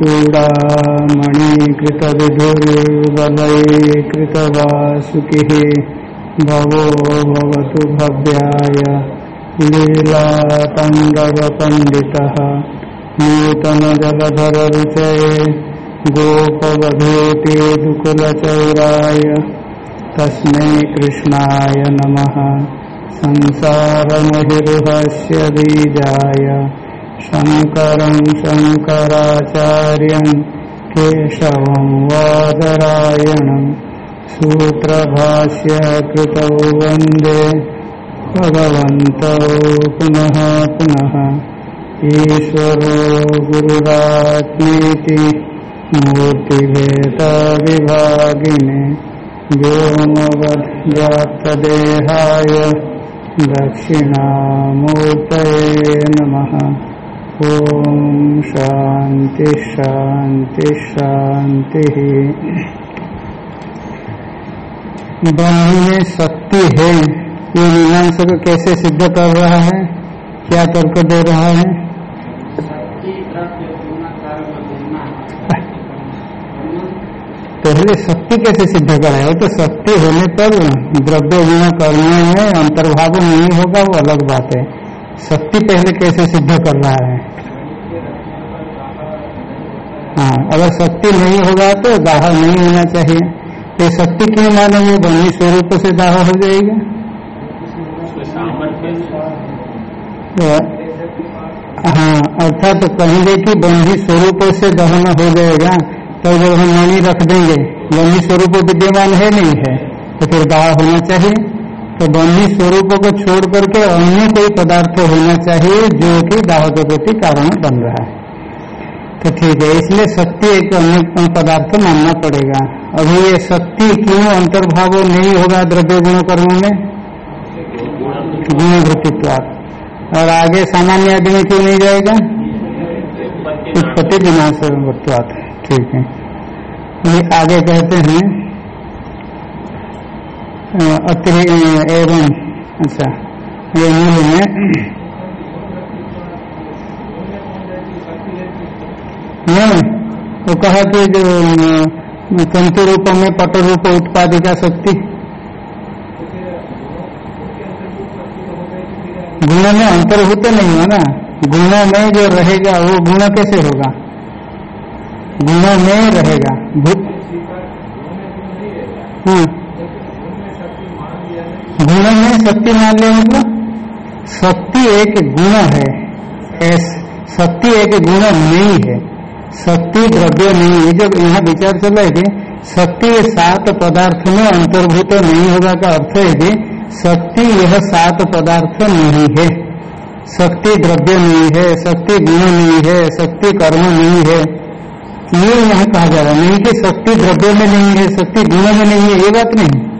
ॐ चूडामणिकृतविधुर्वलयीकृतवासुकिः भवो भवतु भव्याय लीलाताण्डवपण्डितः नूतनजलधररुचये गोपवधूतेदुकुलचौराय तस्मै कृष्णाय नमः संसारमहिरुहस्य बीजाय शङ्करं शङ्कराचार्यं केशवं वादरायणं सूत्रभाष्य कृतौ वंदे भगवन्तौ पुनः पुनः ईश्वरो गुरुरात्मेति मूर्तिभेदविभागिने व्योमवद्व्याप्तदेहाय दक्षिणामूर्तये नमः। ॐ शांति शांति शान्तिः ब्रह्म में शक्ति है। ये मीमांसा को कैसे सिद्ध कर रहा है? क्या तर्क दे रहा है? पहले शक्ति कैसे सिद्ध कराए तो शक्ति होने पर द्रव्य गुण करने में अंतर्भाव नहीं होगा, वो अलग बात है। शक्ति पहले कैसे सिद्ध कर रहा है? हाँ अगर शक्ति नहीं होगा तो दाह नहीं होना चाहिए। ये शक्ति क्यों मानेंगे? बनी स्वरूप से दाह हो जाएगा। तो हाँ अर्थात तो कहेंगे कि बंधी स्वरूप से दहन हो जाएगा तो जब हम मणि रख देंगे। बंधी स्वरूप विद्यमान है नहीं है? तो फिर दाह होना चाहिए। तो बंधी स्वरूप को छोड़ करके अन्य कोई पदार्थ होना चाहिए जो कि दाह के प्रति कारण बन रहा है। तो ठीक है, इसलिए शक्ति एक अन्य पदार्थ मानना पड़ेगा। अभी ये शक्ति क्यों अंतर्भाव नहीं होगा द्रव्य गुण कर्म में? गुण और आगे सामान्य आदि में क्यों नहीं जाएगा? उत्पत्ति विनाश ठीक है। ये आगे कहते हैं अति एवं अच्छा ये मूल में नहीं वो कहा कि जो तंतु रूप में पट रूप उत्पादिका शक्ति गुण में अंतर्भूत नहीं हो ना गुण में जो रहेगा वो गुण कैसे होगा गुण में रहेगा भूत गुण में शक्ति मान लिया मतलब? शक्ति एक गुण है। शक्ति एक गुण नहीं है। शक्ति द्रव्य नहीं है। जब यहाँ विचार चल है कि शक्ति सात पदार्थ में अंतर्भूत नहीं होगा का अर्थ है कि शक्ति यह सात पदार्थ नहीं है। शक्ति द्रव्य नहीं है शक्ति गुण नहीं है शक्ति कर्म नहीं है। ये यहाँ कहा जा रहा है। नहीं कि शक्ति द्रव्य में नहीं है शक्ति गुण में नहीं है, ये बात नहीं।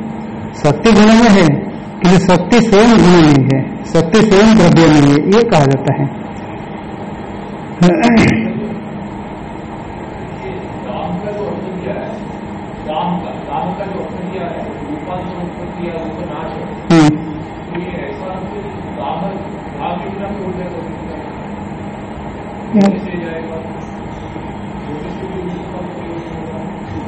शक्ति गुण में है। किंतु शक्ति स्वयं गुण नहीं है, शक्ति स्वयं द्रव्य नहीं है, ये कहा जाता है।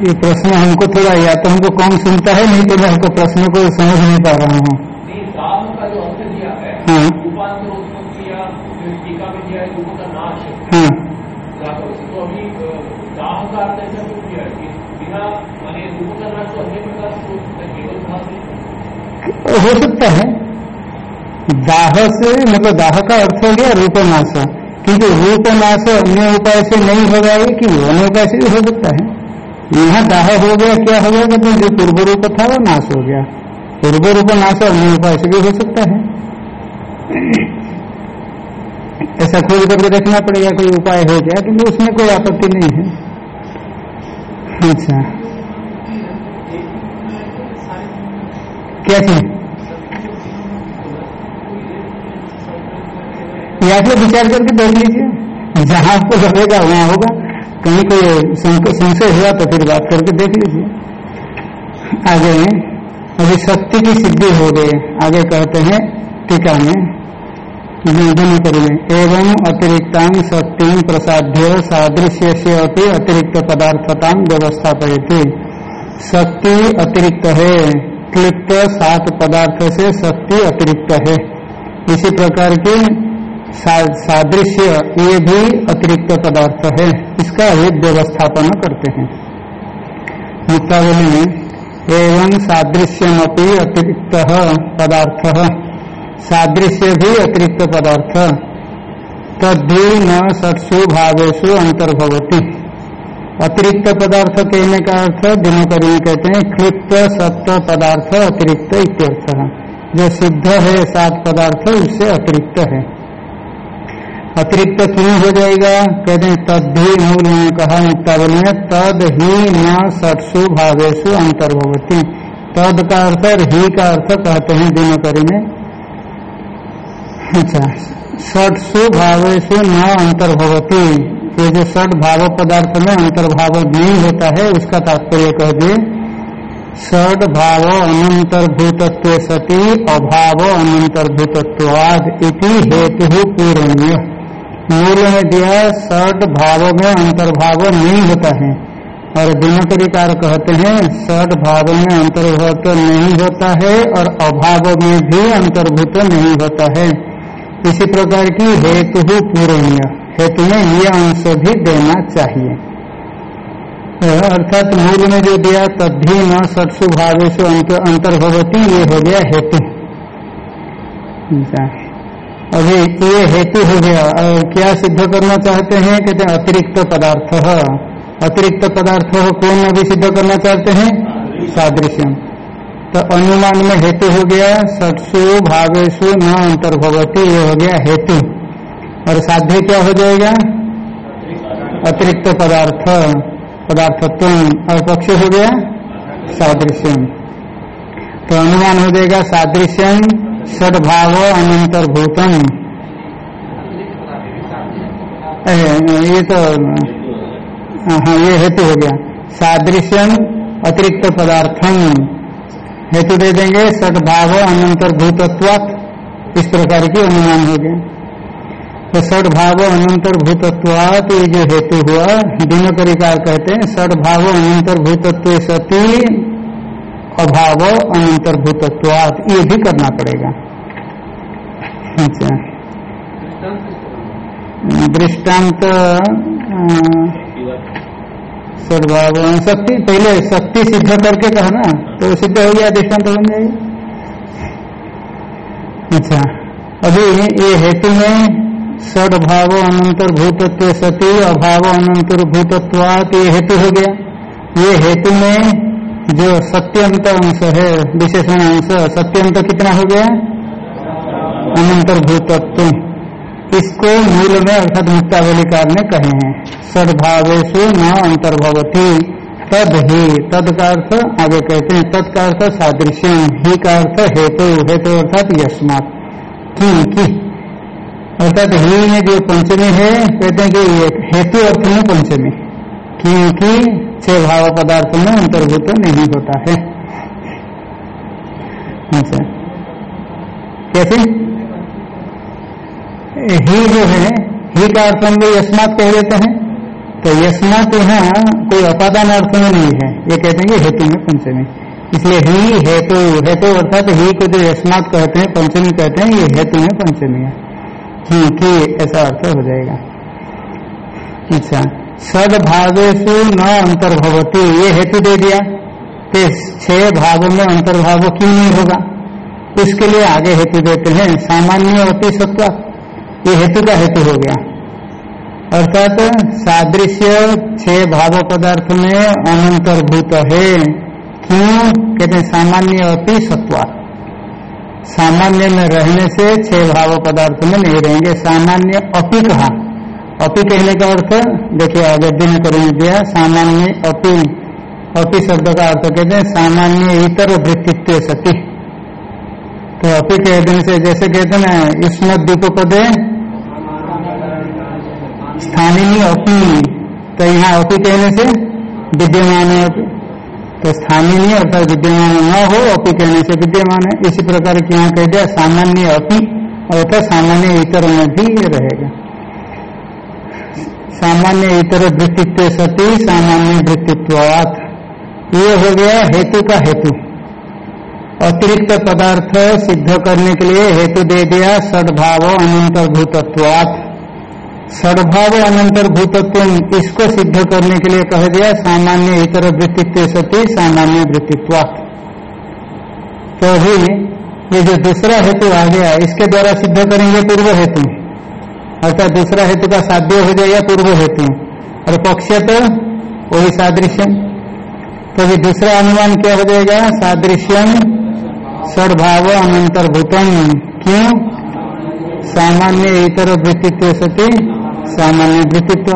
ये प्रश्न हमको थोड़ा या तो हमको कौन सुनता है नहीं तो मैं हमको प्रश्न को समझ नहीं पा रहा हूँ। हाँ हाँ। हो सकता है दाह से? मतलब दाह का अर्थ हो गया रूपनाश क्योंकि रूपनाश अन्य उपाय से नहीं होगा कि अन्य उपाय से भी हो सकता है। यहाँ दाह हो गया, क्या हो गया? कहते जो पूर्व रूप था, वो नाश हो गया। पूर्व रूप नाश अन्य उपाय से भी हो सकता है। ऐसा खोज करके देखना पड़ेगा, कोई उपाय हो गया क्योंकि उसमें कोई आपत्ति नहीं है। अच्छा। क्या चीज़? या फिर विचार करके देख लीजिए। जहाँ आपको लगेगा, वहाँ होगा। कहीं कोई संशय हुआ तो फिर बात करके देख लीजिए। आगे अभी शक्ति की सिद्धि हो गई। आगे कहते हैं, टीका में करेंगे एवं अतिरिक्ता शक्ति प्रसाद्य सादृश्य से अति अतिरिक्त पदार्थता व्यवस्था व्यवस्थापयती। शक्ति अतिरिक्त है, क्लिप्त सात पदार्थ से शक्ति अतिरिक्त है। इसी प्रकार के सादृश्य ये भी अतिरिक्त पदार्थ है, इसका एक व्यवस्थापन करते हैं। मुक्तावली एवं सादृश्यमपी अतिरिक्त पदार्थ, सादृश्य भी अतिरिक्त पदार्थ तद्धि न सत्सु भावेशु अंतर्भवती। अतिरिक्त पदार्थ कहने का अर्थ दिनकरी कहते हैं क्षिप्त सत्य पदार्थ अतिरिक्त इत्यर्थ। जो सिद्ध है, सात पदार्थ, उससे अतिरिक्त है। अतिरिक्त क्यों हो जाएगा? कहते हैं तद्धि मूल में कहा मुक्तावली में तद ही न सत्सु भावेशु अंतर्भवती। तद का अर्थ और ही का अर्थ कहते हैं दिनकरी में अच्छा षटसु भावेशु न अंतर्भवती। ये जो षट भाव पदार्थ में अंतर्भाव नहीं होता है उसका तात्पर्य कह दिए षड भाव अनंतर्भूतत्व सती, अभाव अनंतर्भूतत्वाद इति हेतु पूर्णीय। मूल में दिया षड भावों में अंतर्भाव नहीं होता है। और दिनकरिकार कहते हैं षड भाव में अंतर्भूत नहीं होता है और अभाव में भी अंतर्भूत नहीं होता है। इसी प्रकार की हेतु पूर्णीय। हेतु में ये अंश भी देना चाहिए। अर्थात मूल में जो दिया तद्धि न सत्सु भावेशु अंतर्भवती ये हो गया हेतु। अभी ये हेतु हो गया, और क्या सिद्ध करना चाहते हैं? कहते हैं, अतिरिक्त पदार्थ अतिरिक्त पदार्थ कौन अभी सिद्ध करना चाहते हैं? सादृश्यम। तो अनुमान में हेतु हो गया, सत्सु भावेशु न अंतर्भवती, ये हो गया हेतु। और साध्य क्या हो जाएगा? अतिरिक्त पदार्थ। पदार्थत्व और पक्ष हो गया? सादृश्यम। तो अनुमान हो जाएगा, सादृश्यम सदभाव अनंतर्भूतम ये तो हाँ ये हेतु हो गया। सादृश्यम अतिरिक्त पदार्थम। हेतु दे देंगे सदभाव अनंतर भूतत्वात। इस प्रकार की अनुमान हो गया। तो सदभाव अनंतर भूतत्वात, ये जो हेतु हुआ दिनों तरीकार कहते हैं, सदभाव अनंतर भूतत्व सती अभाव अनंतर भूतत्वात ये भी करना पड़ेगा। अच्छा। दृष्टांत सद्भाव शक्ति, पहले शक्ति सिद्ध करके कहा ना तो सिद्ध हो गया, दृष्टांत बन जाएगा। अच्छा। अभी ये हेतु में सद्भाव अनंतर भूतत्व सती, अभाव अनंतर भूतत्वात ये हेतु हो गया। ये हेतु में जो सत्यंत अंश है, विशेषण अंश, सत्यंत कितना हो गया? अनंतर भूतत्व इसको मूल में अर्थात मुक्तावलिकार ने कहे हैं। सद्भावेशु न अंतर्भवती, तद ही, तद का अर्थ, आगे कहते हैं, तद का अर्थ सादृश्य, ही का अर्थ हेतु हेतु अर्थात यशमात की की। अर्थात ही में जो पंचमी है, कहते हैं कि हेतु अर्थ में पंचमी। क्योंकि छह भाव पदार्थ में अंतर्भूत नहीं होता है। अच्छा। कैसे? ही जो है, ही का अर्थ हम लोग यशमात कह देते हैं। तो यशमात यहाँ कोई अपादान अर्थ में नहीं है। ये कहते हैं कि हेतु में पंचमी इसलिए ही हेतु हेतु अर्थात ही को जो यशमात कहते हैं पंचमी कहते हैं, ये हेतु में पंचमी है, कि, ऐसा अर्थ हो जाएगा। अच्छा। सदभावेशु न अंतर्भवती ये हेतु दे दिया। कि छह भागों में अंतर्भाव क्यों नहीं होगा? उसके लिए आगे हेतु देते हैं। सामान्य अति सत्व ये हेतु का हेतु हो गया। अर्थात सादृश्य छह भाव पदार्थ में अनंतर्भूत है। क्यों? कहते हैं सामान्य अति सत्वा सामान्य में रहने से छह भाव पदार्थ में नहीं रहेंगे। सामान्य अपी कहा। अपी कहने का अर्थ, देखिए, आगे दिन करेंगे दिया, सामान्य अपी अपी शब्द का अर्थ कहते हैं सामान्य इतर वृत्तित्व सती। तो अपी कह देने से जैसे कहते ना इसमें द्वीपोपदे स्थानीय अपी तो यहाँ अपी कहने से विद्यमान है तो स्थानीय अर्थात विद्यमान न हो अपी कहने से विद्यमान है। इसी प्रकार की यहाँ कह दिया, सामान्य अपी अर्थात सामान्य इतर में भी रहेगा। सामान्य इतर वृत्तित्व सती, सामान्य वृत्तित्वात। ये हो गया हेतु का हेतु। अतिरिक्त पदार्थ सिद्ध करने के लिए हेतु दे दिया सद्भाव अनंतर्भूतत्वात। सद्भाव अनंतर्भूतत्व इसको सिद्ध करने के लिए कह दिया? सामान्य इतर वृत्तित्व सती, सामान्य वृत्तित्वात। तो ये जो दूसरा हेतु आ गया, इसके द्वारा सिद्ध करेंगे पूर्व हेतु। अर्थात दूसरा हेतु का साध्य हो जाएगा पूर्व हेतु। और पक्ष तो वही सादृश्य तो भी दूसरा अनुमान क्या हो जाएगा? सादृश्यम सद्भाव अनंतर्भूतम। क्यों? सामान्य इतर वृत्तित्व सती सामान्य वृत्तित्व।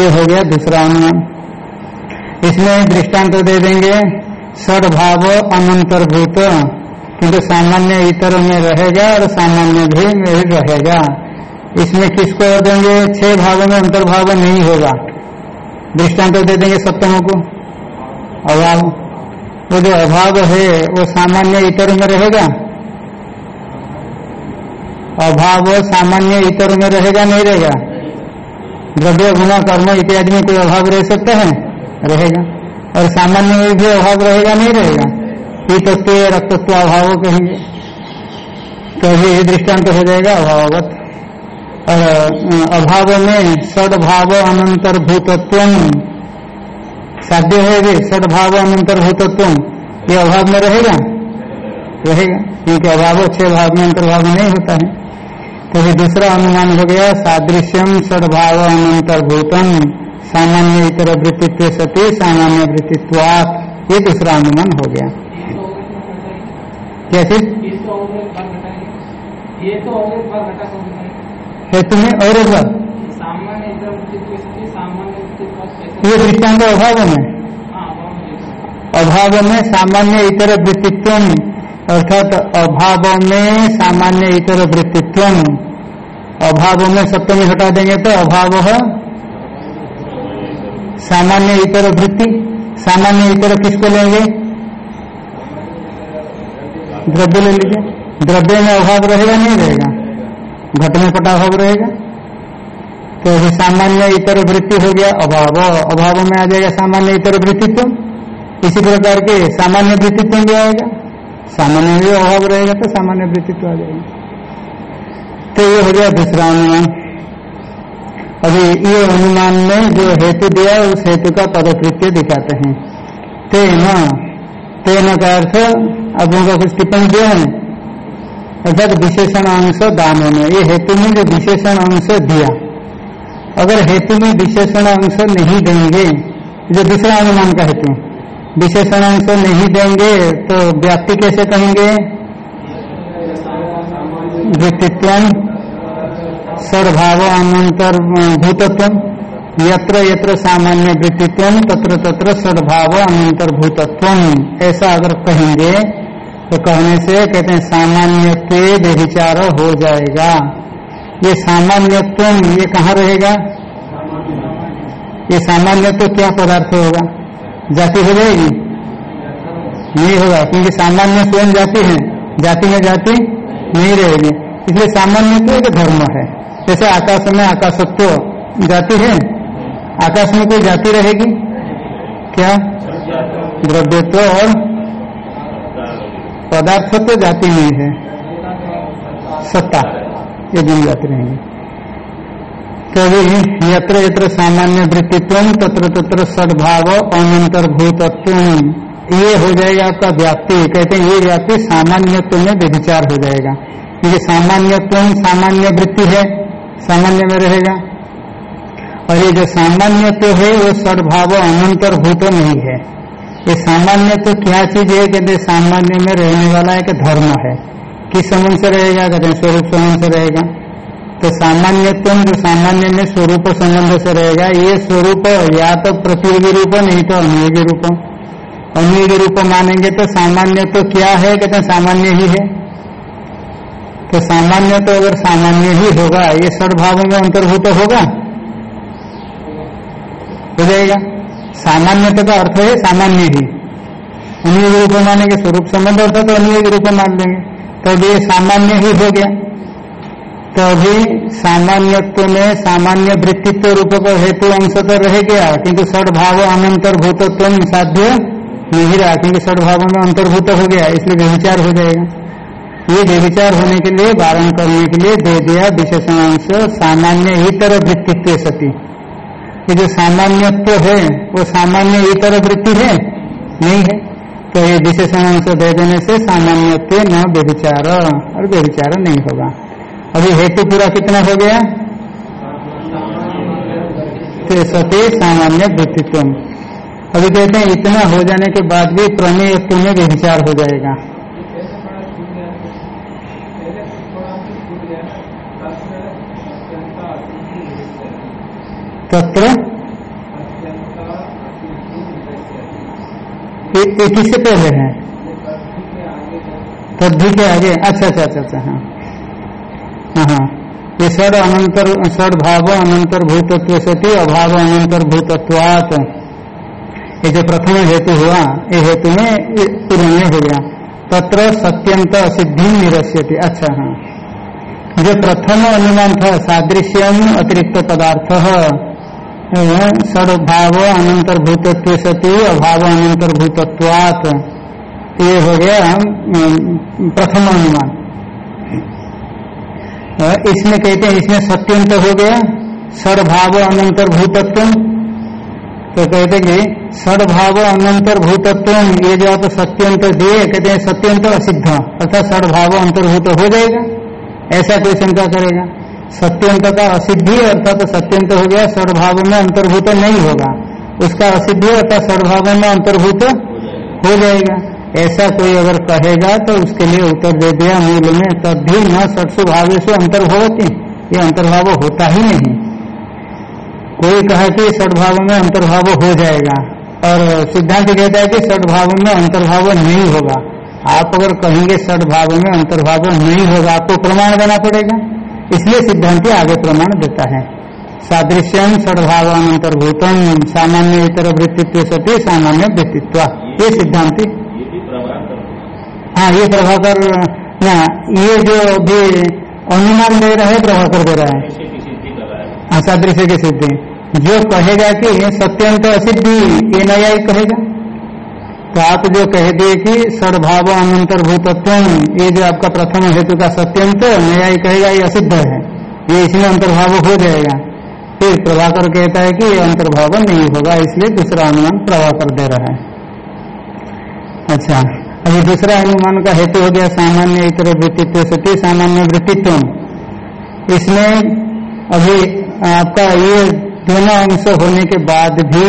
ये हो गया दूसरा अनुमान। इसमें दृष्टांत दे देंगे। सद्भाव अनंतर्भूत। किंतु सामान्य इतर में रहेगा और सामान्य भी में रहेगा। इसमें किसको देंगे? छह भावों में अंतर्भाव नहीं होगा। दृष्टांत दे देंगे सप्तमों को। अभाव। वो जो अभाव है, वो सामान्य इतर में रहेगा? अभाव सामान्य इतर में रहेगा, नहीं रहेगा? द्रव्य गुना कर्म इत्यादि में कोई अभाव रह सकता है? रहेगा। और सामान्य में भी अभाव रहेगा, नहीं रहेगा? तत्व रक्तत्व, अभाव कहेंगे। तो ये दृष्टांत हो जाएगा अभावगत और अभाव में सदभाव अनंतर्भूतत्व। साध्य है भी सदभाव अंतर्भूतत्व ये अभाव में रहेगा? रहेगा। क्योंकि अभाव छह भाव में अंतर्भाव में नहीं होता है। तो ये दूसरा अनुमान हो गया सादृश्यम सदभाव अनंतर्भूतम। सामान्य इतर वृत्तित्व सती, सामान्य वृत्तित्वात। ये दूसरा अनुमान हो गया। क्या चीज़? हेतु में और एक बात ये दृष्टांत अभाव में। अभाव में सामान्य इतर वृत्तित्व अर्थात अभाव में सामान्य इतर वृत्तित्व अभाव में सप्तमी हटा देंगे तो अभाव सामान्य इतर वृत्ति सामान्य इतर किसको लेंगे? द्रव्य ले लीजिए द्रव्य में अभाव रहेगा नहीं रहेगा? घट में पटा अभाव रहेगा। तो सामान्य इतर वृत्ति हो गया, अभाव अभाव में आ जाएगा सामान्य इतर वृत्तित्व। इसी प्रकार के सामान्य वृत्तित्व भी आएगा। सामान्य भी अभाव रहेगा तो सामान्य वृत्तित्व आ जाएगा। तो ये हो गया दूसरा अनुमान अभी ये अनुमान में जो हेतु दिया उस हेतु का पदकृत्य दिखाते हैं। तेन तेन का अर्थ, अब उनका कुछ टिप्पणी दिया है। अर्थात विशेषण अंश दानों में ये हेतु में जो विशेषण अंश दिया। अगर हेतु में विशेषण अंश नहीं देंगे, जो दूसरा अनुमान का हेतु, विशेषण अंश नहीं देंगे तो व्याप्ति कैसे कहेंगे? व्यक्तित्व सद्भाव अनंतर भूतत्व यत्र यत्र सामान्य वृत्तित्व तत्र तत्र सद्भाव अनंतर भूतत्व ऐसा अगर कहेंगे तो कहने से कहते हैं सामान्य व्यभिचार हो जाएगा। ये सामान्यत्व ये कहाँ रहेगा? ये सामान्यत्व क्या पदार्थ होगा? जाति हो जाएगी? नहीं होगा, क्योंकि सामान्य स्वयं जाति है। जाति में जाति नहीं रहेगी। इसलिए सामान्य तो एक धर्म है। जैसे आकाश में आकाशत्व जाति है, आकाश में कोई जाति रहेगी? क्या? द्रव्यत्व और पदार्थ तो जाति नहीं है। सत्ता, ये दिन जाते रहेंगे तो यत्र यत्र सामान्य वृत्तित्व तत्र तत्र सद्भाव अनंतर्भूतत्व। ये हो जाएगा आपका व्याप्ति। कहते हैं, ये व्याप्ति सामान्यत्व में व्यभिचार हो जाएगा। क्योंकि सामान्यत्व सामान्य वृत्ति है, सामान्य में रहेगा। और ये जो सामान्यत्व है, वो सद्भाव अनंतर्भूत नहीं है। ये सामान्य तो क्या चीज़ है कहते सामान्य में रहने वाला एक धर्म है? किस संबंध से रहेगा? कहते स्वरूप संबंध से रहेगा। तो सामान्यत्व जो सामान्य में स्वरूप संबंध से रहेगा, ये स्वरूप या तो प्रतियोगी रूप, नहीं तो अनुयोगी रूप। अनुयोगी रूप मानेंगे तो सामान्य तो क्या है कहते हैं सामान्य ही है? तो सामान्य तो अगर सामान्य ही होगा, ये सद्भाव में अंतर्भूत होगा? हो जाएगा। सामान्यता का अर्थ है सामान्य ही। अनुयोगी रूप मानेंगे स्वरूप संबंध अर्थ तो अनुयोगी रूप मान लेंगे। तो ये सामान्य ही हो गया। तो अभी सामान्यत्व में सामान्य वृत्तित्व रूप का हेतु अंश तो रह गया, किंतु सड़भाव अनंतर भूतत्व साध्य नहीं रहा क्योंकि सड़भाव में अंतर्भूत हो गया, इसलिए व्यविचार हो जाएगा। ये व्यविचार होने के लिए, वारण करने के लिए दे दिया विशेषणांश, सामान्य ही तरह वृत्तित्व सती। ये जो सामान्यत्व है, वो सामान्य इतर वृत्ति है? नहीं है। तो ये विशेषणांश दे देने से सामान्यत्व न व्यविचार और व्यविचार नहीं होगा। अभी हेतु पूरा कितना हो गया? सती सामान्य वृत्तित्व। अभी कहते हैं, इतना हो जाने के बाद भी प्रमेयत्व में विचार हो जाएगा? तत्र किससे पहले है? तद्धि के आगे। अच्छा अच्छा अच्छा अच्छा हाँ। हाँ ये षड अनंतर, षड भाव अनंतर भूतत्व सती, अभाव अनंतर भूतत्वात। ये जो प्रथम हेतु हुआ, ये हेतु में पूर्ण हो गया। तत्र सत्यंत सिद्धि निरस्यति। अच्छा हाँ। जो प्रथम अनुमान था सादृश्यम अतिरिक्त पदार्थ। भाव अनंतर भूतत्व सती अभाव अनंतर भूतत्वात ये हो गया प्रथम अनुमान। इसमें कहते हैं, इसमें सत्यंत हो गया सड़भाव अनंतर भूतत्व तो कहते कि सड़भाव अनंतर भूतत्व ये जो आप सत्यंत दिए, कहते हैं सत्यंत असिद्ध। अर्थात सड़भाव अंतर्भूत हो जाएगा। ऐसा कोई शंका करेगा। सत्यंत का असिद्धि अर्थात सत्यंत हो गया सड़भाव में अंतर्भूत नहीं होगा। उसका असिद्धि अर्थात सड़भाव में अंतर्भूत हो जाएगा। ऐसा कोई अगर कहेगा तो उसके लिए उत्तर दे दिया मूल में तब भी न सटसु भाव से अंतर्भावती। ये अंतर्भाव होता ही नहीं। कोई कहा कि सदभाव में अंतर्भाव हो जाएगा और सिद्धांत कहता है कि सदभाव में अंतर्भाव नहीं होगा। आप अगर कहेंगे सदभाव में अंतर्भाव नहीं होगा, आपको प्रमाण देना पड़ेगा। इसलिए सिद्धांत आगे प्रमाण देता है। सादृश्यम सदभावानंतर्भूतम सामान्य इतर वृत्तित्व सती, सामान्य वृत्तित्व ये सिद्धांति। हाँ ये प्रभाकर, ना, ये जो भी अनुमान दे रहा प्रभाकर दे रहा है। हाँ सादृश्य की सिद्धि। जो कहेगा कि सत्यंत असिद्धि, ये नया कहेगा। तो आप जो कह दिए कि सदभाव अनंतर्भूतत्व ये जो आपका प्रथम हेतु का सत्यंत, नया ही कहेगा, ये असिद्ध है। ये इसमें अंतर्भाव हो जाएगा। फिर प्रभाकर कहता है कि ये अंतर्भाव नहीं होगा, इसलिए दूसरा अनुमान प्रभाकर दे रहा है। अच्छा अभी दूसरा अनुमान का हेतु हो गया सामान्य इतर वृत्तित्व सती सामान्य वृत्तित्व। इसमें अभी आपका ये दोनों अंश होने के बाद भी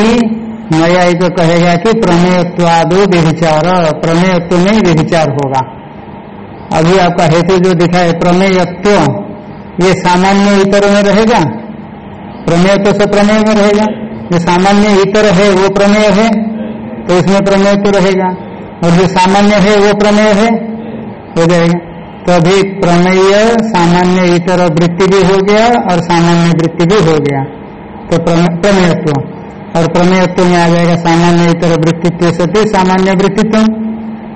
न्यायिक कहेगा कि प्रमेयत्वादो व्यभिचार प्रमेयत्व में व्यभिचार होगा। अभी आपका हेतु जो दिखा है प्रमेयत्व, ये सामान्य इतर में रहेगा? प्रमेयत्व से प्रमेय में रहेगा। जो सामान्य इतर है, वो प्रमेय है तो इसमें प्रमेयत्व रहेगा। और जो सामान्य है, वो प्रमेय है, हो जाएगा। तो अभी प्रमेय सामान्य इतर वृत्ति भी हो गया और सामान्य वृत्ति भी हो गया। तो प्रमेयत्व। और प्रमेयत्व में आ जाएगा सामान्य इतर वृत्तित्व सत्य सामान्य वृत्तित्व।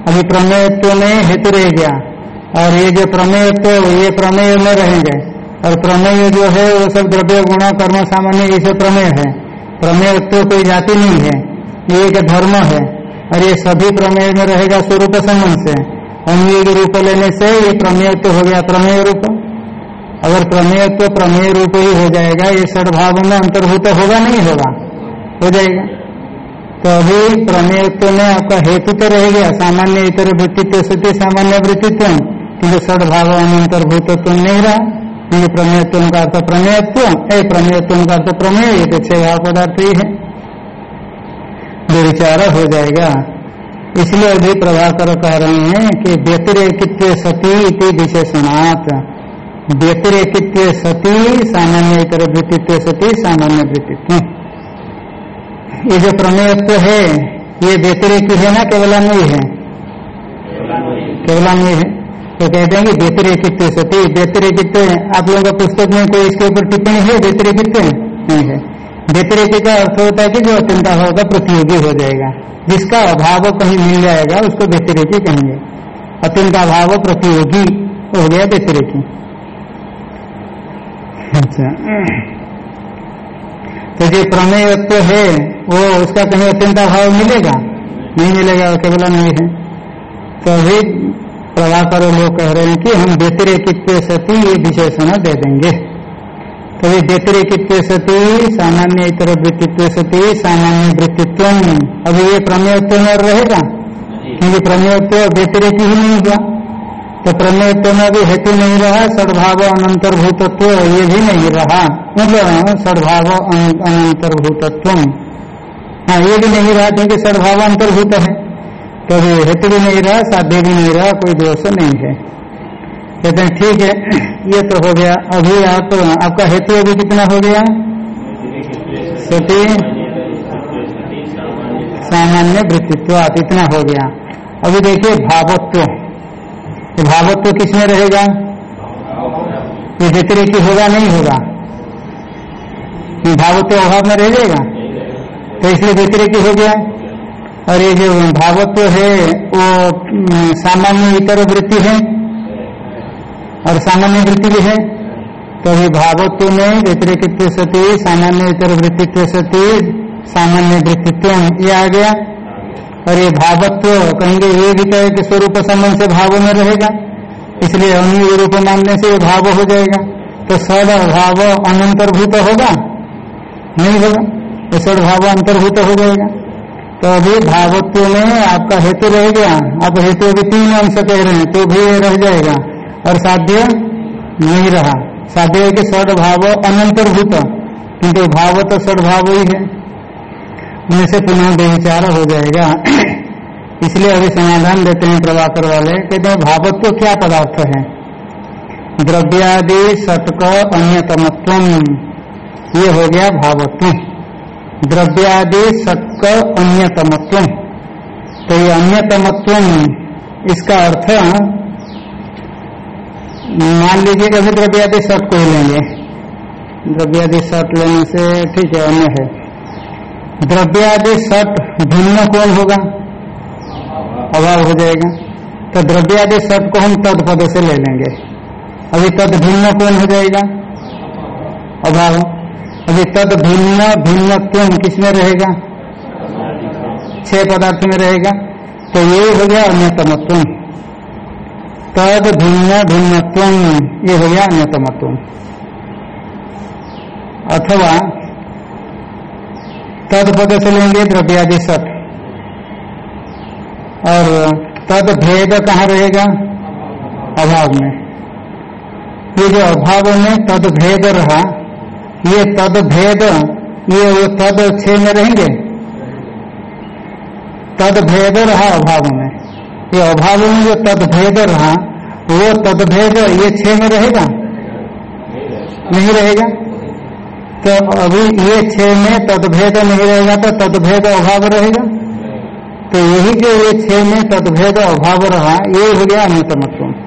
अभी प्रमेयत्व में हेतु रह गया। और ये जो प्रमेयत्व ये प्रमेय में रहेंगे। और प्रमेय जो है, वो सब द्रव्य गुण, कर्म सामान्य, ये प्रमेय है। प्रमेयत्व कोई जाति नहीं है। ये एक धर्म है। और ये सभी प्रमेय में रहेगा स्वरूप संबंध से। अन्य रूप लेने से ये प्रमेय तो हो गया प्रमेय रूप। अगर प्रमेय तो प्रमेय रूप ही हो जाएगा, ये सदभाव में अंतर्भूत होगा, नहीं होगा। हो जाएगा। तो अभी प्रमेयत्व में आपका हेतु तो रह गया, सामान्य इतर वृत्तित्व सत्य सामान्य वृत्तित्व किन्तु सदभाव अंतर्भूत तो नहीं रहा। क्योंकि प्रमेयत्व का अर्थ प्रमेयत्व ए प्रमेयत्व का अर्थ प्रमेय, ये तो छह भाव पदार्थ ही है। विचार हो जाएगा। इसलिए अभी प्रभाकर कह रहे हैं कि व्यतिरेकित्व सती इति विशेषणात्। व्यतिरेकित्व सती, सामान्य इतर वृत्तित्व सती, सामान्य वृत्तित्व। ये जो प्रमेयत्व है, ये व्यतिरेकी है ना केवलान्वयी है? केवलान्वयी है। तो कहते हैं कि व्यतिरेकित्व सती, व्यतिरेकित्व, आप लोगों का पुस्तक में कोई इसके ऊपर टिप्पणी है, व्यतिरेकित्व? नहीं है। व्यतिरेक का अर्थ होता है कि जो अभाव का प्रतियोगी हो जाएगा, जिसका अभाव कहीं मिल जाएगा, उसको व्यतिरेकी कहेंगे। अत्यंत अभाव प्रतियोगी हो गया व्यतिरेकी। अच्छा। तो जो प्रमेयत्व है वो उसका कहीं अत्यंता भाव मिलेगा? नहीं मिलेगा वो केवल नहीं है। तो अभी प्रभाकर लोग कह रहे हैं कि हम व्यतिरेकित सती ये विशेषण दे देंगे। तो ये व्यतिरेकित सती सामान्य इतर वृत्तित्व सती सामान्य वृत्तित्व अभी ये प्रमेयत्व में रहेगा? क्योंकि प्रमेयत्व व्यतिरेकी ही नहीं हुआ। तो प्रमेयत्व में भी हेतु नहीं रहा, सद्भाव अनंतर्भूतत्व, ये भी नहीं रहा। मतलब सद्भाव अनंतर्भूतत्व हाँ ये भी नहीं रहा क्योंकि सद्भाव अंतर्भूत है। तो हेतु भी नहीं रहा, साध्य भी नहीं रहा, कोई दोष नहीं है। कहते हैं, ठीक है, ये तो हो गया। अभी आप, आपका हेतु अभी कितना हो गया? सती। सामान्य वृत्तित्व इतना हो गया। अभी देखिए, भावत्व। तो भावत्व किसमें रहेगा? ये व्यतिरिक होगा, नहीं होगा? ये भावत्व अभाव में रह जाएगा? तो इसलिए व्यतिरिक हो गया। और ये जो भावत्व है, वो सामान्य इतर वृत्ति है। और सामान्य वृत्ति भी है। तो अभी भावत्व में व्यतिरिक्त सती सामान्य इतर वृत्तित्व सती सामान्य वृत्तित्व ये आ गया। और ये भावत्व कहेंगे ये कहे कि स्वरूप संबंध से भाव में रहेगा। इसलिए अन्य रूप मानने से ये भाव हो जाएगा। तो सद भाव अनंतर्भूत होगा? नहीं होगा। तो सद भाव अंतर्भूत हो जाएगा। तो अभी भावत्व में आपका हेतु रह गया। आप हेतु अभी तीन अंश कह रहे हैं तो भी रह जाएगा। और साध्य नहीं रहा। साध्य कि सदभाव अनंतर्भूत। किंतु भाव तो सदभाव ही है। उनमें से पुनः विचार हो जाएगा। इसलिए अभी समाधान देते हैं प्रभाकर वाले, कहते हैं, भावत्व क्या पदार्थ है? द्रव्यादि सटक अन्यतमत्व ये हो गया भावत्व। द्रव्यादि सटक अन्यतमत्व तो ये अन्यतमत्व इसका अर्थ, मान लीजिए कि अभी द्रव्यादि सट को ही लेंगे। द्रव्यादि सट लेने से ठीक है, अन्य है। द्रव्यादि सट भिन्न कौन होगा। अभाव हो जाएगा। तो द्रव्यादि सट को हम तद पद से ले लेंगे। अभी तद भिन्न कौन हो जाएगा? अभाव। अभी तद भिन्न भिन्न क्यों? किसमें रहेगा? छह पदार्थ में रहेगा। तो ये हो गया अन्यतमत्व। तद भिन्न, भिन्नत्व, ये हो गया अन्यतमत्व। अथवा तद पद से लेंगे द्रव्यादि सत। और तद भेद कहाँ रहेगा? अभाव में। ये जो अभाव में तद भेद रहा, ये तद भेद, ये वो तद छे में रहेंगे? तद भेद रहा अभाव में। ये अभाव में जो तद भेद रहा, वो तद भेद ये छे में रहेगा? नहीं रहेगा। तो अभी ये छह में तदभेद नहीं रहेगा तो तदभेद अभाव रहेगा? तो यही जो ये छह में तदभेद अभाव रहा, ये हो गया अन्यतमत्व।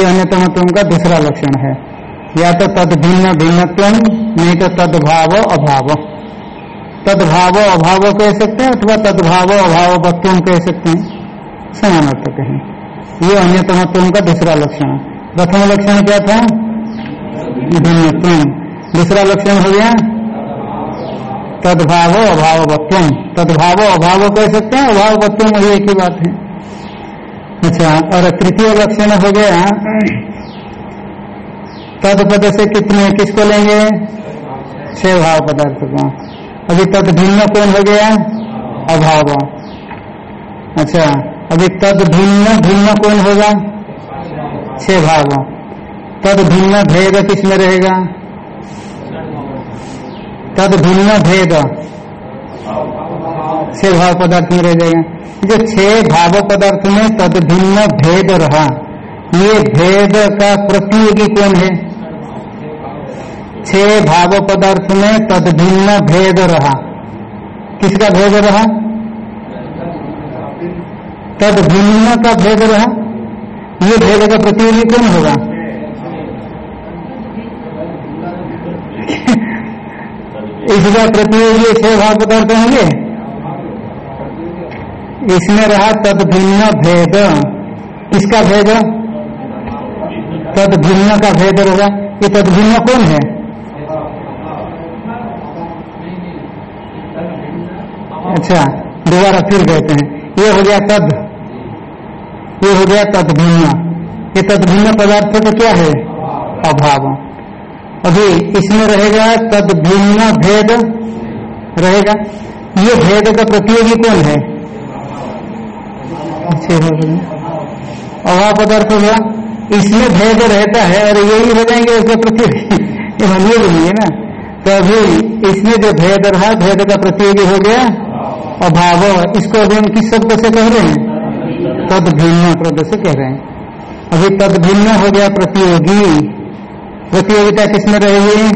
ये अन्यतमत्व का दूसरा लक्षण है। या तो तद भिन्न भिन्नत्व, नहीं तो तदभाव अभाव। तदभाव अभाव कह सकते हैं अथवा तदभाव अभाव वत्व कह सकते हैं। समान अर्थ कहें। ये अन्यतमत्व का दूसरा लक्षण। प्रथम लक्षण क्या था? भिन्नत्व। दूसरा लक्षण हो गया? तदभाव अभावत्वम तदभाव अभाव कह सकते हैं अभावत्वम वही एक ही बात है। अच्छा और तृतीय लक्षण हो गया तद पद से कितने, किसको लेंगे? छह भाव पदार्थ को। अभी तद भिन्न कौन हो गया? अभाव। अच्छा अभी तद भिन्न भिन्न कौन होगा? छह भाव। तद भिन्न भेद किसमें रहेगा? तद भिन्न भेद। छह भाव पदार्थ में रह जाएगा जो छह भाव पदार्थ में तद भिन्न भेद रहा, ये भेद का प्रतियोगी कौन है? छह भाव पदार्थ में तद भिन्न भेद रहा। किसका भेद रहा? तद भिन्न का भेद रहा। ये भेद का प्रतियोगी कौन होगा? इसका प्रतियोगी छह भाव पदार्थ होंगे इसमें रहा तद भिन्न भेद। इसका भेद? तद भिन्न का भेद होगा ये तदभिन्न कौन है? अच्छा दोबारा फिर कहते हैं। ये हो गया तद। ये हो गया तदभिन्न। ये तदभिन्न पदार्थ तो क्या है? अभाव। अभी इसमें रहेगा तद भिन्न भेद। रहेगा। ये भेद का प्रतियोगी कौन है? अभाव पदार्थ हुआ इसमें भेद रहता है और यही हो जाएँगे उसका प्रतियोगी। ये मानिए है ना। तो अभी इसमें जो भेद रहा, भेद का प्रतियोगी हो गया। अभाव। इसको अभी हम किस शब्द से कह रहे हैं? तद भिन्न शब्द से कह रहे हैं। अभी तद भिन्न हो गया प्रतियोगी। प्रतियोगिता किसमें रहेगी?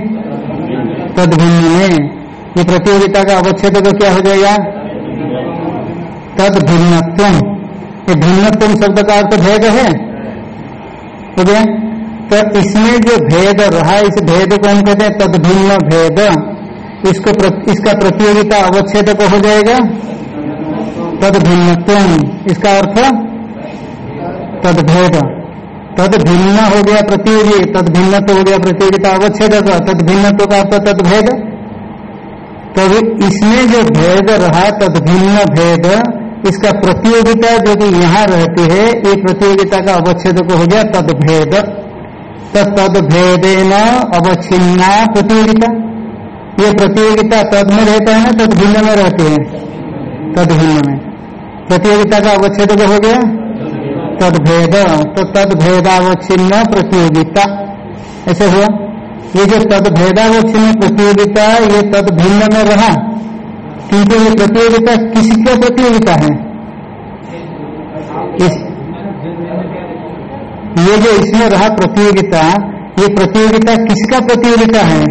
तद भिन्न में। ये प्रतियोगिता का अवच्छेद तो क्या हो जाएगा? तद भिन्नत्व ये भिन्नत्व शब्द का अर्थ भेद है? हो गया? तो इसमें जो भेद रहा इस भेद को हम कहते हैं तद भिन्न भेद। इसको प्र, इसका प्रतियोगिता अवच्छेद को हो जाएगा? तद इसका अर्थ? तद भेद तद भिन्न हो गया प्रतियोगी, तद भिन्न तो हो गया प्रतियोगिता अवच्छेद का, तद भिन्नत्व का अर्थ तद भेद। तो इसमें जो भेद रहा, तद भिन्न भेद, इसका प्रतियोगिता जो कि यहाँ रहती है, ये प्रतियोगिता का अवच्छेद को हो गया तद भेद। तो तद भेदे न अवच्छिन्ना प्रतियोगिता। ये प्रतियोगिता तद में रहता है ना, तद भिन्न में रहती है? तद भिन्न में। प्रतियोगिता का अवच्छेद हो गया तद भेद तो तद भेदावच्छिन्न प्रतियोगिता। ऐसे हुआ? ये जो तद भेदावच्छिन्न प्रतियोगिता ये तद भिन्न में रहा। क्योंकि ये प्रतियोगिता किसका प्रतियोगिता है? इस ये जो इसमें रहा प्रतियोगिता, ये प्रतियोगिता किसका प्रतियोगिता है?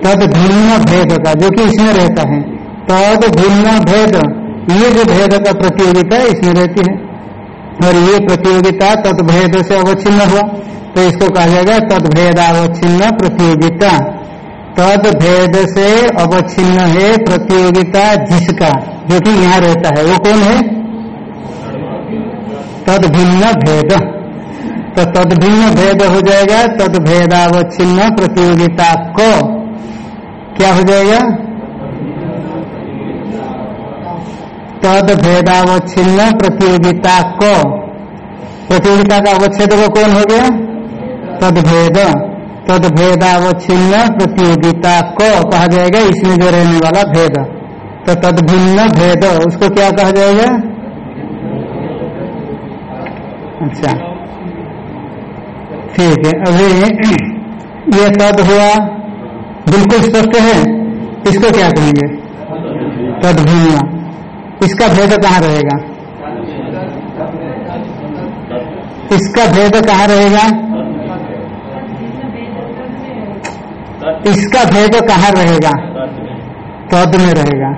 तद भिन्न भेद का, जो कि इसमें रहता है। तद भिन्न भेद, ये जो भेद का प्रतियोगिता इसमें रहती है। और ये प्रतियोगिता तद भेद से अवच्छिन्न हुआ तो इसको कहा जाएगा तद भेदावच्छिन्न प्रतियोगिता। तद भेद से अवच्छिन्न है प्रतियोगिता जिसका, जो कि यहाँ रहता है, वो कौन है? तद भिन्न भेद। तो तद भिन्न भेद हो जाएगा तद भेदावच्छिन्न प्रतियोगिता को। क्या हो जाएगा? तद भेदावच्छिन्न प्रतियोगिता को। प्रतियोगिता का अवच्छेद को कौन हो गया? तद भेद तद भेदावच्छिन्न प्रतियोगिता को कहा जाएगा, इसमें जो रहने वाला भेद। तो तद भिन्न भेद, उसको क्या कहा जाएगा? अच्छा। ठीक है, अभी ये तद हुआ, बिल्कुल स्पष्ट है। इसको क्या कहेंगे? तद भिन्न इसका भेद कहाँ रहेगा? इसका भेद कहाँ रहेगा? इसका भेद कहाँ रहेगा? तद में रहेगा।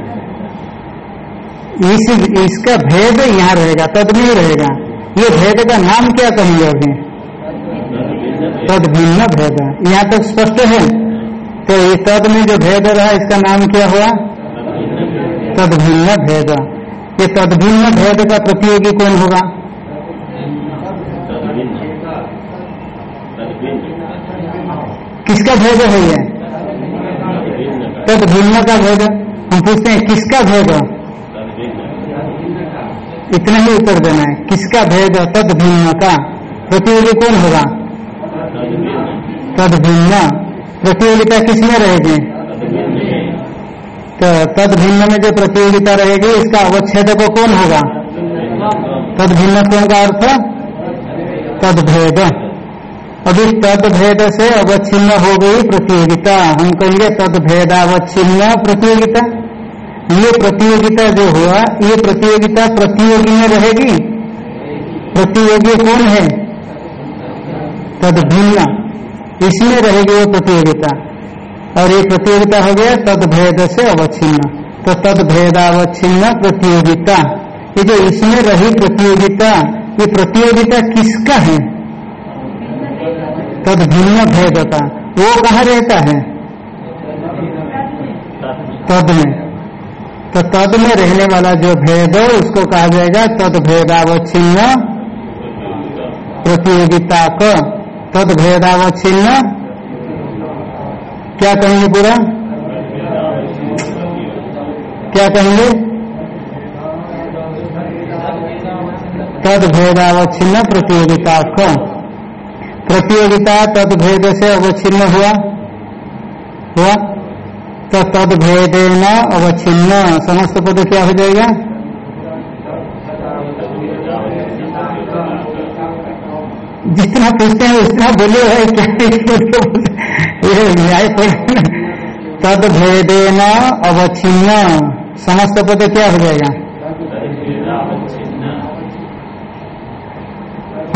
इस, इसका भेद यहाँ रहेगा, तद में ही रहेगा। ये भेद का नाम क्या कहेंगे अभी? तद भिन्न भेद। यहाँ तक स्पष्ट है? तो ये तद में जो भेद रहा, इसका नाम क्या हुआ? तद भिन्न भेद। ये तद भिन्न भेद का प्रतियोगी कौन होगा? किसका भेद है ये? तद भिन्न का भेद। हम पूछते हैं, किसका भेद? इतना ही उत्तर देना है। किसका भेद? तद भिन्न का। प्रतियोगी कौन होगा? तद भिन्न प्रतियोगिता किसमें रहेगी? तो तद भिन्न में जो प्रतियोगिता रहेगी, इसका अवच्छेद को कौन होगा? तद भिन्न का अर्थ? तद भेद अभी तद भेद से अवच्छिन्न हो गई प्रतियोगिता। हम कहेंगे तद भेदावच्छिन्न प्रतियोगिता। ये प्रतियोगिता जो हुआ, ये प्रतियोगिता प्रतियोगी में रहेगी? प्रतियोगी कौन है? तद भिन्न इसमें रहेगी वो प्रतियोगिता। और ये प्रतियोगिता हो गया तद भेद से अवच्छिन्न। तो तद भेदावच्छिन्न प्रतियोगिता। ये जो इसमें रही प्रतियोगिता, ये प्रतियोगिता किसका है? तद भिन्न भेद का वो कहा रहता है? तद में। तो तद में रहने वाला जो भेद है, उसको कहा जाएगा तद भेदावच्छिन्न प्रतियोगिता को। तद भेदावच्छिन्न क्या कहेंगे पूरा? क्या कहेंगे? तद भेदावच्छिन्न प्रतियोगिता को। प्रतियोगिता तद भेद से अवच्छिन्न हुआ? हुआ। तो तद भेद न अवच्छिन्न। समस्त पद क्या हो जाएगा? जितना पूछते हैं, उतना बोले है क्या ये न्याय तद भेदे न अवच्छिन्न। समस्त पद क्या हो जाएगा?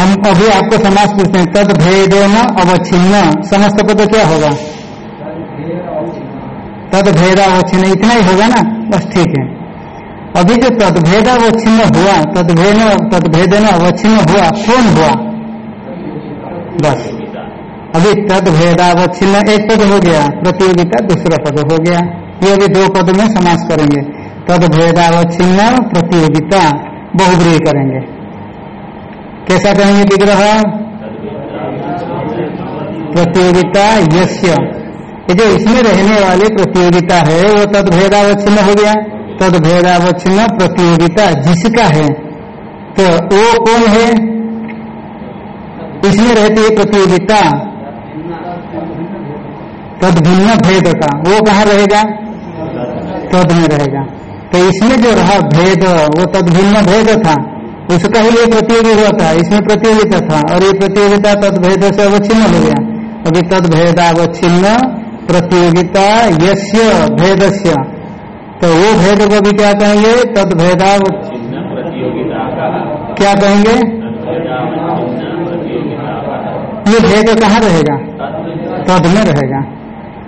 हम अभी आपको समाज पूछते हैं तद भेदे न अवच्छिन्न। समस्त पद क्या होगा? तद भेदावच्छिन्न इतना ही होगा ना? बस ठीक है। अभी जो तदभेदावच्छिन्न हुआ, तदभेद तदभेदन अवच्छिन्न हुआ, कौन हुआ? बस। अभी तद भेदावच्छिन्न, एक पद हो गया, प्रतियोगिता दूसरा पद हो गया। ये अभी दो पद में समास करेंगे। तद भेदावच्छिन्न, प्रतियोगिता बहुग्रीह करेंगे। कैसा कहेंगे विग्रह प्रतियोगिता यश्य जो इसमें रहने वाली प्रतियोगिता है, वो तद भेदावच्छिन्न हो गया। तद भेदावच्छिन्न, प्रतियोगिता जिसका है तो वो कौन है? इसमें रहती है प्रतियोगिता। तद भिन्न भेद का वो कहाँ रहेगा? तद में रहेगा। तो इसमें जो रहा भेद वो तद भिन्न भेद था। उसका ही ये प्रतियोगी हुआ था। इसमें प्रतियोगिता था। और ये प्रतियोगिता तद भेद से अवच्छिन्न हो गया। अभी तद भेदावच्छिन्न प्रतियोगिता यश्य भेदस्य। तो वो भेद को भी क्या कहेंगे? तद भेदाव क्या कहेंगे? ये भेद कहाँ रहेगा? तद में रहेगा।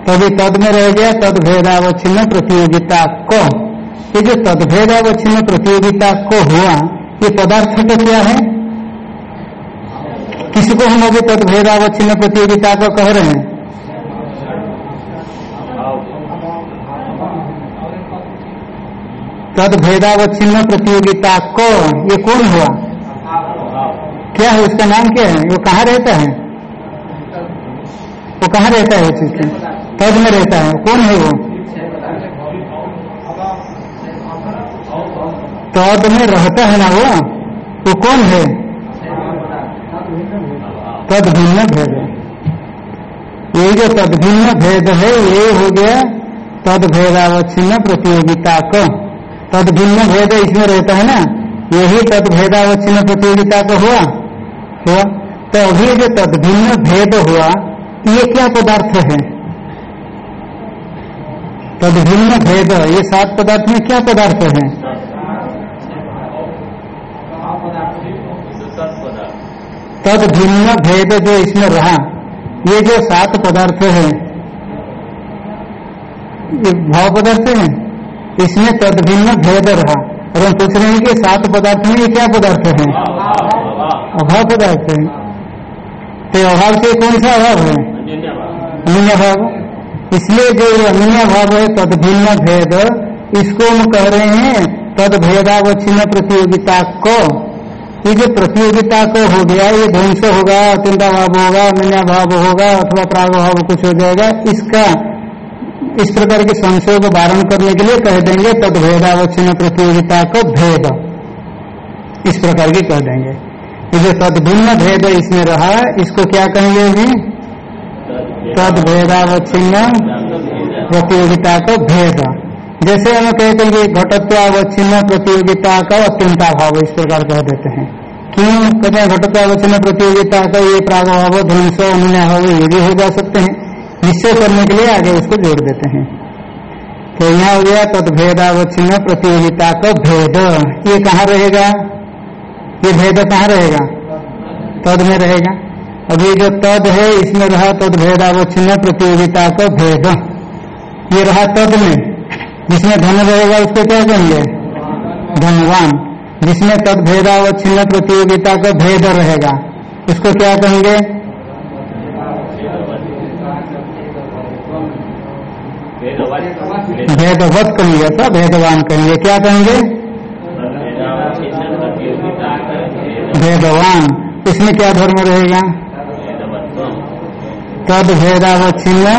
तभी तद में रह गया, तद भेदावच्छिन्न प्रतियोगिता को। ये जो तदभेदावच्छिन्न प्रतियोगिता को हुआ, ये पदार्थ तो क्या है? किसको हम अभी तद भेदावच्छिन्न प्रतियोगिता को कह रहे हैं? तद भेदावच्छिन्न प्रतियोगिता को, ये कौन हुआ? क्या है, उसका नाम क्या है? वो कहाँ रहता है? वो कहाँ रहता है चीज़? तद में रहता है। कौन है वो? तद में रहता है ना वो? वो कौन है? तद भिन्न भेद। ये जो तद भिन्न भेद है, ये हो गया तद भेदावच्छिन्न प्रतियोगिता को। तद भिन्न भेद इसमें रहता है ना? यही तद भेदावच्छिन्न प्रतियोगिता को हुआ। हुआ। तो अभी जो तद भिन्न भेद हुआ ये क्या पदार्थ है? तद भिन्न भेद, ये सात पदार्थ में क्या पदार्थ है? तद भिन्न भेद जो इसमें रहा, ये जो सात पदार्थ है, ये भाव पदार्थ है? इसमें तद भिन्न भेद रहा। और हम पूछ रहे हैं कि सात पदार्थ में ये क्या पदार्थ है? अभाव पदार्थ है। तो अभाव से कौन सा अभाव है? अन्य भाव इसलिए जो ये अन्य भाव है तद भिन्न भेद, इसको हम कह रहे हैं तद भेदावच्छिन्न प्रतियोगिता को। ये जो प्रतियोगिता को हो गया, ये ध्वंस होगा अत्यंता भाव होगा अन्य भाव होगा, अथवा प्राग भाव कुछ हो जाएगा, इसका इस प्रकार के संशय को वारण करने के लिए कह देंगे तद भेदावच्छिन्न प्रतियोगिता को भेद। इस प्रकार की कह देंगे। ये जो तद भिन्न भेद इसमें रहा, इसको क्या कहेंगे अभी तद भेदावच्छिन्न प्रतियोगिता को भेद। जैसे हम कहते हैं कि घटत्वावच्छिन्न प्रतियोगिता का अत्यंताभाव इस प्रकार कह देते हैं। क्यों कहते हैं घटत्वावच्छिन्न प्रतियोगिता का ये प्रागभाव ध्वंस अन्य भाव ये भी हो जा सकते हैं। निश्चय करने के लिए आगे उसको जोड़ देते हैं। तो यहाँ हो गया तदभेदावच्छिन्न प्रतियोगिता का भेद। ये कहाँ रहेगा? ये भेद कहाँ रहेगा? तद में रहेगा। अभी जो तद है, इसमें रहा तदभेदावच्छिन्न प्रतियोगिता का भेद। ये रहा तद में। जिसमें धन रहेगा, उसको क्या कहेंगे? धनवान। जिसमें तद भेदावच्छिन्न प्रतियोगिता का भेद रहेगा, उसको क्या कहेंगे? भेदवत कहेंगे तो भेदवान कहेंगे। क्या कहेंगे? भेदवान। इसमें क्या धर्म रहेगा? तद भेदावच्छिन्न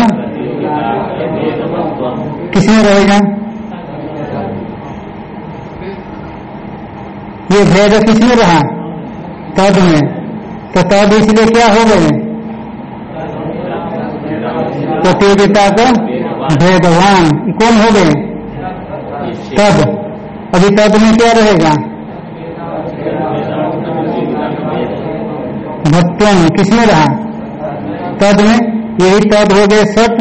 किसमें रहेगा? ये भेद किसमें रहा? तद में? तो तद इसलिए क्या हो गए प्रतियोगिता का भेदवान। कौन हो गए तद अभी तद में क्या रहेगा? भत्वम किसमें रहा? तद में? यही तद हो गए सट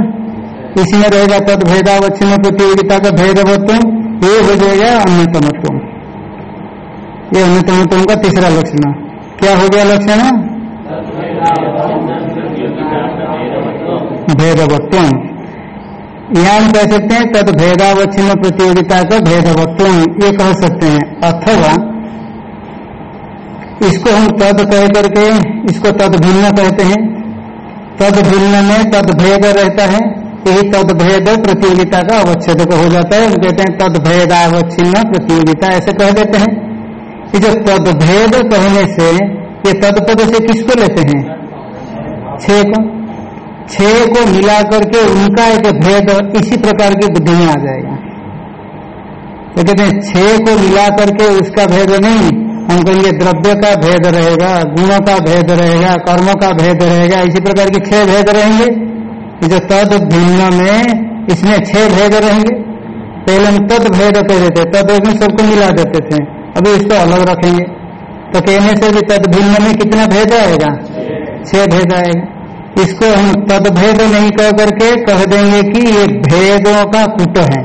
इसमें रहेगा तद भेदावच्छिन्न प्रतियोगिता का भेदवत्व ये हो जाएगा अन्यतमत्व ये अन्यतमत्व का तीसरा लक्षण। क्या हो गया लक्षण? भेदवत्व यहाँ हम कह सकते हैं तद भेदावच्छिन्न प्रतियोगिता का भेदवत्व ये कह सकते हैं। अथवा इसको हम तद कह करके इसको तद भिन्न कहते हैं। तद भिन्न में तद भेद रहता है यही तद भेद प्रतियोगिता का अवच्छेद हो जाता है। कहते हैं तद भेद अवच्छिन्न प्रतियोगिता, ऐसे कह देते हैं। कि जो तद भेद कहने से, ये तद पद से किसको लेते हैं? छे को। छे को मिला करके उनका एक भेद इसी प्रकार की बुद्धि में आ जाएगा। तो कहते हैं छे को मिला करके उसका भेद नहीं हम कहेंगे द्रव्य का भेद रहेगा, गुणों का भेद रहेगा, कर्मों का भेद रहेगा, इसी प्रकार के छह भेद रहेंगे। जो तद भिन्न में इसमें छह भेद रहेंगे। पहले हम तद भेद कह देते तद में सबको मिला देते थे, अभी इसको अलग रखेंगे। तो कहने से भी तद भिन्न में कितना भेद आएगा? छह भेद आएगा। इसको हम तद भेद नहीं कह करके कह देंगे कि ये भेदों का कुट है।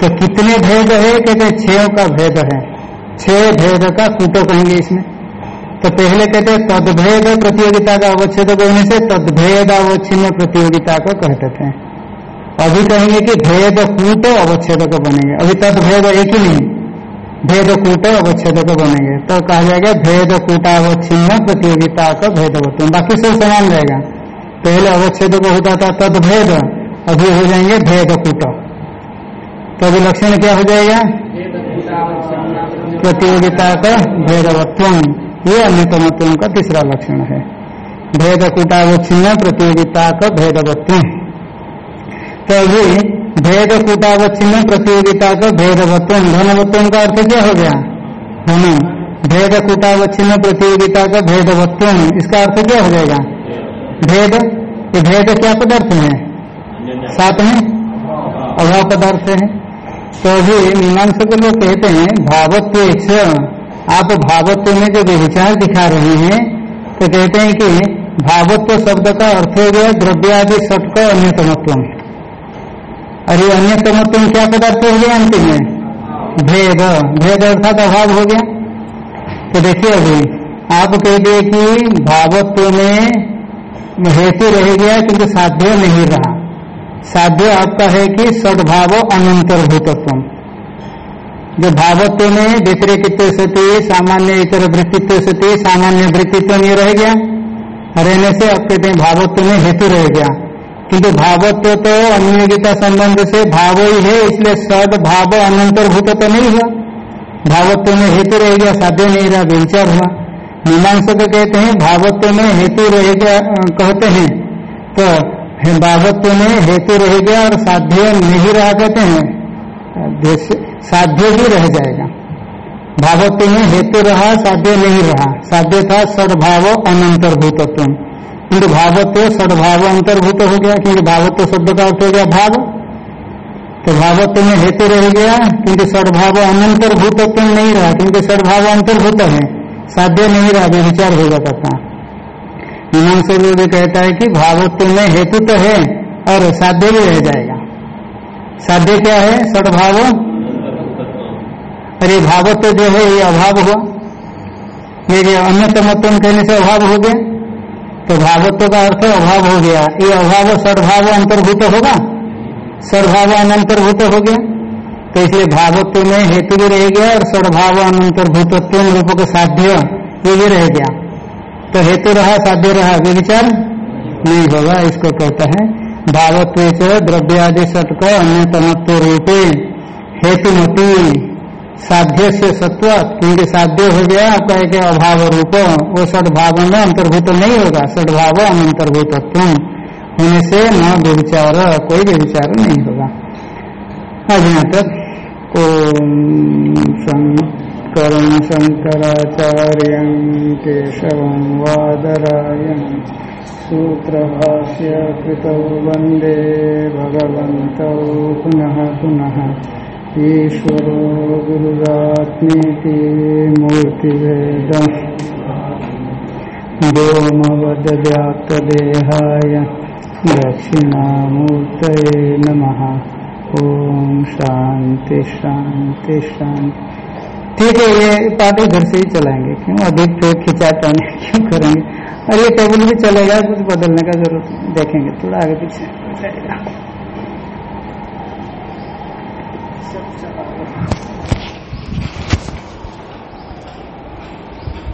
तो कितने भेद है? कहते छह का भेद है। छह भेद का कुटो कहेंगे इसमें। तो पहले कहते तदभेद प्रतियोगिता का अवच्छेद कहने से तदभेद अवच्छिन्न प्रतियोगिता को कहते थे। अभी कहेंगे कि भेद कूट अवच्छेद को बनेंगे। अभी तदभेद एक ही नहीं, भेद कूट अवच्छेद को बनेंगे। तो कहा जाएगा भेद कूटावच्छिन्न प्रतियोगिता का भेद होते हैं। बाकी सब समान रहेगा। पहले अवच्छेद को होता था तदभेद, अभी हो जाएँगे भेद कूट। तो अभी लक्षण क्या हो जाएगा? प्रतियोगिता का भेदवत्व ये अन्यतमत्व का तीसरा लक्षण है। भेद कूटावच्छिन्न प्रतियोगिता का भेदवत्व। तो अभी भेद कूटावच्छिन्न प्रतियोगिता का भेदवत्व धनवत्व का अर्थ क्या हो गया? धन। भेद कूटावच्छिन्न प्रतियोगिता का भेदवत्व इसका अर्थ क्या हो जाएगा? भेद। ये भेद क्या पदार्थ है? साथ में अभाव पदार्थ है। तो अभी के लोग कहते हैं, भावत्व आप भावत्व में जो विचार दिखा रहे हैं तो कहते हैं कि भावत्व शब्द का अर्थ हो गया द्रव्यादि सट का अन्यतमत्व और ये अन्यतमत्व क्या पदार्थ हो गया अंतिम में? भेद। भेद अर्थात अभाव हो गया। तो देखिए अभी, आप कह दिए कि भावत्व में हेतु रह गया, किंतु साध्य नहीं रहा। साध्य आपका है कि सद्भाव अनंतर्भूतत्व जो भावत्व में व्यतिरिक्व सती सामान्य इतर वृत्तित्व सती सामान्य वृत्तित्व नहीं रह गया। रहने से आप कहते हैं भावत्व में हेतु रह गया। किंतु भावत्व तो अनुयोगिता संबंध से भाव ही है, इसलिए सद भाव अनंतर्भूत तो नहीं हुआ। भावत्व में हेतु रह गया, साध्य नहीं रहा, विचार हुआ। मीमांसा तो कहते हैं भावत्व में हेतु रह गया, कहते हैं। तो भावत्व में हेतु रह गया और साध्य नहीं रहा कहते हैं। साध्य भी रह जाएगा। भावत्व में हेतु रहा, साध्य नहीं रहा। साध्य था सद्भाव अनंतर्भूतत्व किंतु भावत्व सद्भाव अंतर्भूत हो गया क्योंकि भावत्व शब्द का अर्थ हो गया भाव। तो भावत्व में हेतु रह गया, किंतु सद्भाव अनंतर्भूतत्व नहीं रहा क्योंकि सद्भाव अंतर्भूत है। साध्य नहीं रहा विचार हो जाता था। मीमांसा भी कहता है कि भावत्व में हेतु तो है और साध्य भी रह जाएगा। साध्य क्या है? सद्भाव? अरे भावत्व जो है, ये अभाव हुआ। ये अन्यतमत्व कहने से अभाव हो गया। तो भावत्व का अर्थ अभाव हो गया। ये अभाव सद्भाव अंतर्भूत होगा? सद्भाव अनंतर्भूत हो गया। तो इसलिए भावत्व में हेतु भी रह गया और सद्भाव अनंतर्भूतत्व रूप का साध्य ये भी रह गया। तो हेतु रहा, साध्य रहा विचार नहीं होगा, इसको कहता है भावत्व द्रव्यादि सट को अन्यतमत्व रूपे। हेतुमती साध्य से सत्व, क्योंकि साध्य हो गया आपका एक अभाव रूप। वो सदभाव में अंतर्भूत नहीं होगा, सदभाव अंतर्भूत होने से न व्यविचार, कोई व्यविचार नहीं होगा। आज यहाँ शंकर शंकराचार्य केशव वादरायण सूत्रभाष्य कृतौ वंदे भगवन्तौ पुनः पुनः। ईश्वरो गुरुरात्मीति मूर्तिवेद व्योमवद्व्याप्तदेहाय दक्षिणामूर्तये नमः। ओम शांति शांति शांति ठीक है, ये पार्टी घर से ही चलाएँगे, क्यों? अधिक फिर खिंचाटाने क्यों करेंगे? और ये टेबल भी चलेगा, कुछ बदलने का ज़रूरत देखेंगे, थोड़ा आगे पीछे। जाएगा